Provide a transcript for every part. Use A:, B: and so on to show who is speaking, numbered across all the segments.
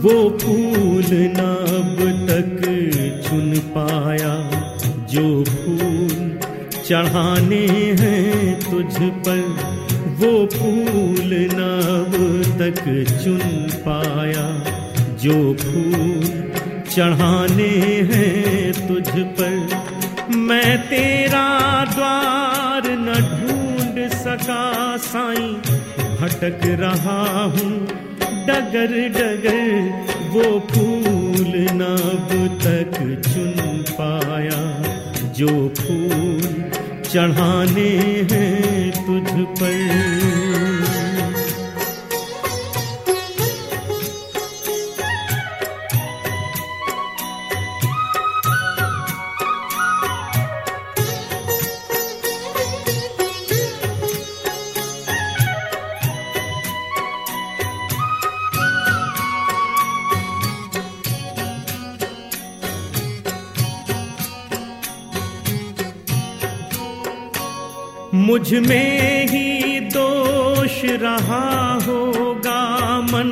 A: वो फूल न अब तक चुन पाया, जो फूल चढ़ाने हैं तुझ पर, वो फूल न अब तक चुन पाया, जो फूल चढ़ाने हैं तुझ पर। मैं तेरा द्वार न ढूंढ सका, साईं, भटक रहा हूँ डगर डगर वो फूल नब तक चुन पाया। जो फूल चढ़ाने हैं तुझ पर मुझमें ही दोष रहा होगा मन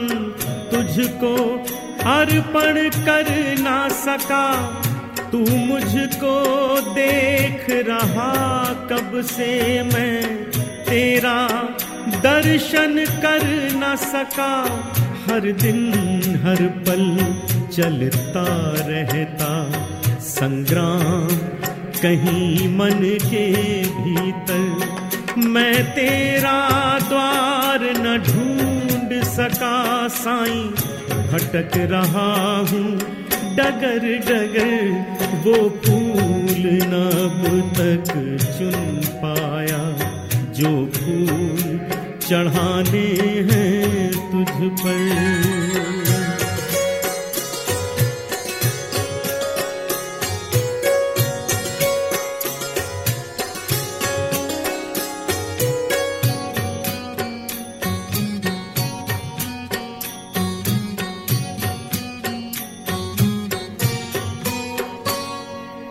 A: तुझको अर्पण कर ना सका। तू मुझको देख रहा कब से मैं तेरा दर्शन कर न सका। हर दिन हर पल चलता रहता। संग्राम कहीं मन के भीतर मैं तेरा द्वार न ढूंढ सका साई। भटक रहा हूँ, डगर डगर, वो फूल न अब तक चुन पाया। जो फूल चढ़ाने हैं तुझ पर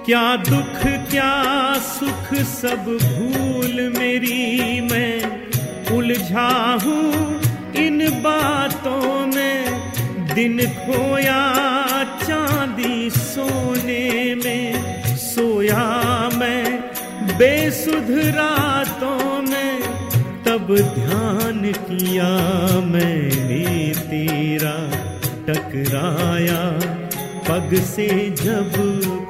A: क्या दुख, क्या सुख सब भूल मेरी मैं उलझा हूँ इन बातों में। दिन खोया चांदी सोने में, सोया मैं बेसुध रातों में। तब ध्यान किया मैंने तेरा, टकराया पग से जब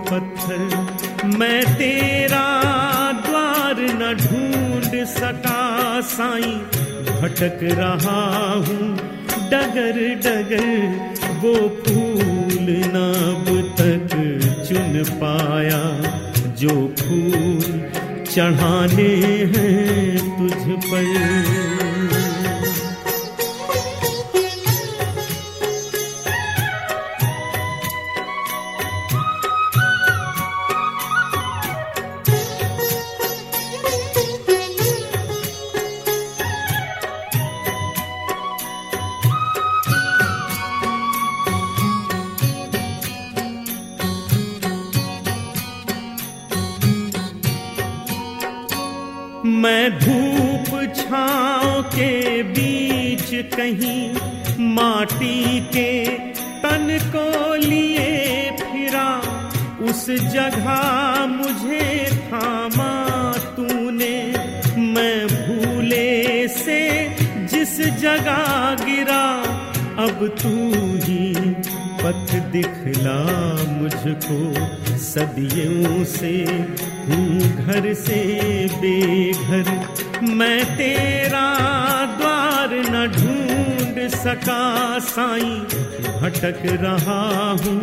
A: पत्थर, मैं तेरा द्वार न ढूंढ सका साई। भटक रहा हूँ, डगर डगर, वो फूल नब तक चुन पाया। जो फूल चढ़ाने हैं तुझ पर मैं धूप छाँव के बीच कहीं माटी के तन को लिए फिरा, उस जगह मुझे थामा तूने। मैं भूले से जिस जगह गिरा, अब तू ही पथ दिखला मुझको, सदियों से हूँ घर से बेघर। मैं तेरा द्वार न ढूंढ सका, साई, भटक रहा हूँ।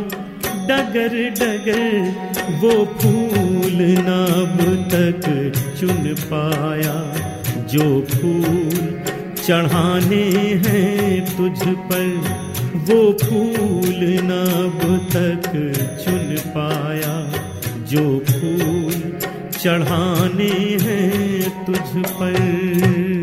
A: डगर डगर वो फूल नाब तक चुन पाया। जो फूल चढ़ाने हैं तुझ पर वो फूल नब तक चुन पाया जो फूल चढ़ाने हैं तुझ पर।